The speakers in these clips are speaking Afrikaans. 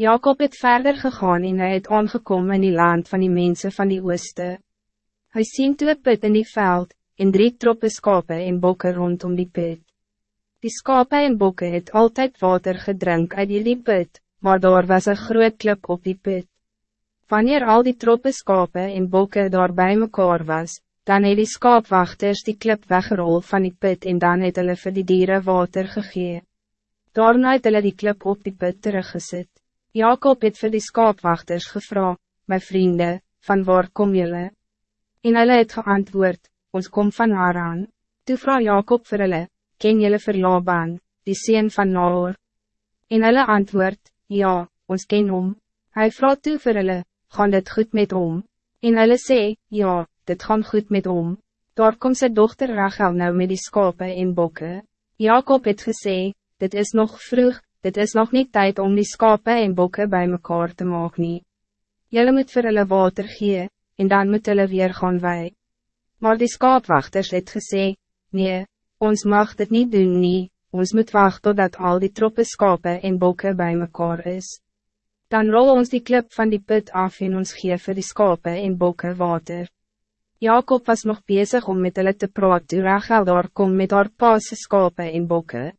Jacob het verder gegaan en hy het aangekom in die land van die mensen van die ooste. Hy sien toe put in die veld, en drie troppe skape en bokke rondom die put. Die skape en bokke het altijd water gedrink uit die put, maar daar was een groot klip op die put. Wanneer al die troppe skape en bokke daar bij mekaar was, dan het die skaapwachters die klip weggerol van die put en dan het hulle vir die dieren water gegee. Daarna het hulle die klip op die put teruggezet. Jacob het vir die skaapwachters gevra, my vrienden, van waar kom jullie? En hulle het geantwoord, ons kom van Haran. Toe vraag Jacob vir hulle, ken jullie vir Laban, die sien van Nahor? En hulle antwoord, ja, ons ken om. Hij vraagt toe vir hulle, gaan dit goed met om? En hulle sê, ja, dit gaan goed met om. Daar komt zijn dochter Rachel nou met die skape en bokke. Jacob het gesê, dit is nog vroeg, dit is nog niet tijd om die skape en bokke bij mekaar te maken. nie. Julle moet vir hulle water gee, en dan moet hulle weer gaan wij. Maar die skaapwachters het gesê, nee, ons mag dit niet doen nie, ons moet wachten totdat al die troppe skape en bokke bij mekaar is. Dan rol ons die klip van die put af en ons gee vir die skape en bokke water. Jacob was nog bezig om met hulle te praat toe Rachel daar kom met haar paase skape en bokke.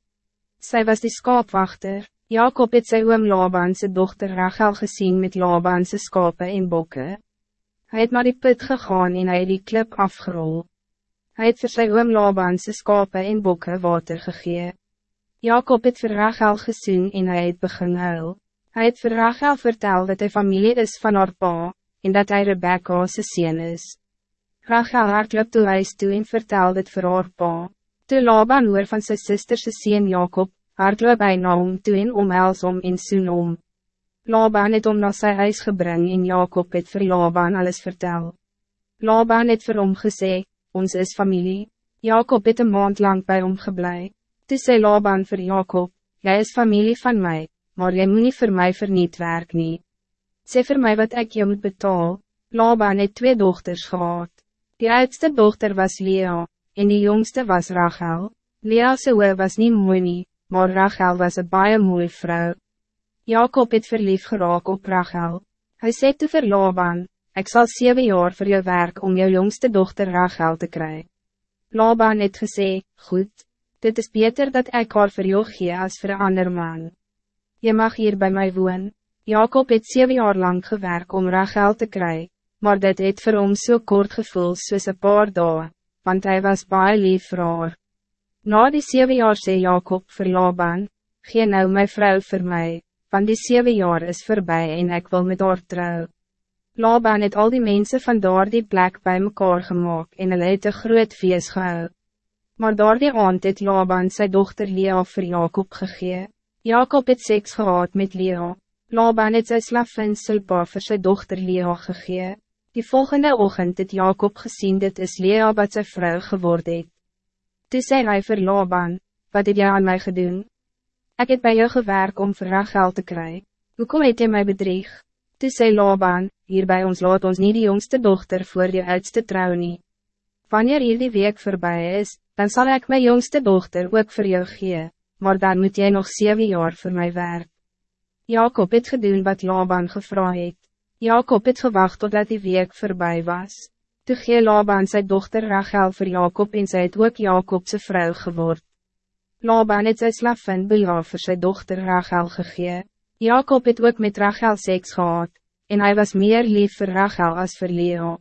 Zij was die skaapwachter. Jacob het sy oom Labanse dochter Rachel gezien met Labanse skape en bokke. Hij het naar die put gegaan en hy het die klip afgerol. Hij het vir sy oom Labanse skape en bokke water gegee. Jacob het vir Rachel gezien en hij het begin huil. Hy het vir Rachel vertel dat hij familie is van haar pa, en dat hij Rebecca se sien is. Rachel hardloop toe huis toe en vertel dit vir haar pa. Toe Laban hoor van sy sisterse sien Jacob, hardloop hy na hom toe en omhels om en soen om. Laban het om na sy huis gebring en Jacob het vir Laban alles vertel. Laban het vir hom gesê, ons is familie. Jacob het een maand lang bij hom geblei. Toe sê Laban vir Jacob, jy is familie van mij, maar jy moet nie vir my verniet werk nie. Sê vir my wat ik je moet betaal. Laban het twee dochters gehad. Die oudste dochter was Lea, en die jongste was Rachel. Lea's oor was niet mooi nie, maar Rachel was een baie mooie vrouw. Jacob het verlief geraak op Rachel. Hij zei te vir Laban, ik zal zeven jaar voor jou werk om jou jongste dochter Rachel te krijgen. Laban het gesê, goed, dit is beter dat ik haar voor jou gee als voor een ander man. Je mag hier bij mij woon. Jacob het zeven jaar lang gewerkt om Rachel te krijgen, maar dit het vir hom so kort gevoel soos een paar dagen want hij was baie lief vir haar. Na die zeven jaar sê Jacob vir Laban, gee nou my vrou vir my, want die zeven jaar is voorbij en ik wil met haar trouw. Laban het al die mensen van daar die plek bij mekaar gemaakt en hulle het een groot feest gehou. Maar daar die aand het Laban sy dochter Lea vir Jacob gegee. Jacob het seks gehad met Lea. Laban het sy slavin Silpa vir sy dochter Lea gegee. Die volgende ochtend het Jacob gezien dit is Lea wat sy vrou geword het. Toe sê hy vir Laban, wat heb jy aan mij gedoen? Ik heb bij jou gewerk om vir geld te krijgen. Hoekom het jy my bedrieg? Toe sê Laban, hier bij ons laat ons niet die jongste dochter voor die oudste trouw nie. Wanneer hier die week voorbij is, dan zal ik mijn jongste dochter ook voor jou gee, maar dan moet jij nog zeven jaar voor mij werk. Jacob het gedoen wat Laban gevraagd het. Jacob het gewacht totdat die week voorbij was. Toe gee Laban sy dochter Rachel voor Jacob en sy het ook Jacobse vrouw geword. Laban het sy slavin Bila vir sy dochter Rachel gegee. Jacob het ook met Rachel seks gehad, en hij was meer lief voor Rachel als voor Leo.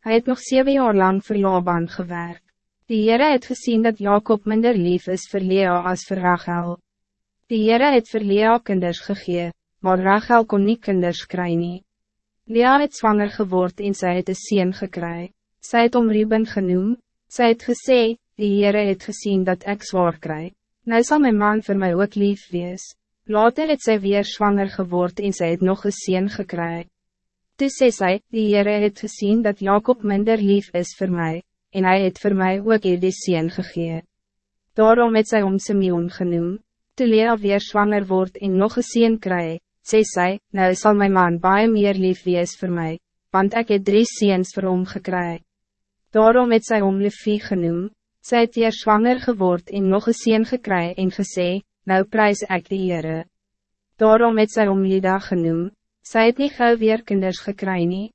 Hij het nog zeven jaar lang voor Laban gewerkt. Die Heere het gezien dat Jacob minder lief is voor Leo als voor Rachel. Die Heere het voor Leo kinders gegee, maar Rachel kon niet kinders krijgen. Nie. Lea het zwanger geword en sy het een sien gekry. Sy het om Ruben genoem, sy het gesê, die Heere het gezien dat ik zwaar kry. Nou zal mijn man voor mij ook lief wees. Later het sy weer zwanger geword en sy het nog een sien gekry. Toe sê sy, die Heere het gezien dat Jacob minder lief is voor mij, en hij het voor mij ook hier die sien gegee. Daarom het sy om Simeon genoem. Toe Lea weer zwanger wordt en nog een sien kry, sê sy, nou sal my man baie meer lief wees vir my, want ek het drie seens vir hom gekry. Daarom het sy hom Levi genoem, sy het weer zwanger geword en nog een seen gekry en gesê, nou prijs ek die Heere. Daarom het sy om Lida genoem, sy het nie gauw weer kinders gekry nie,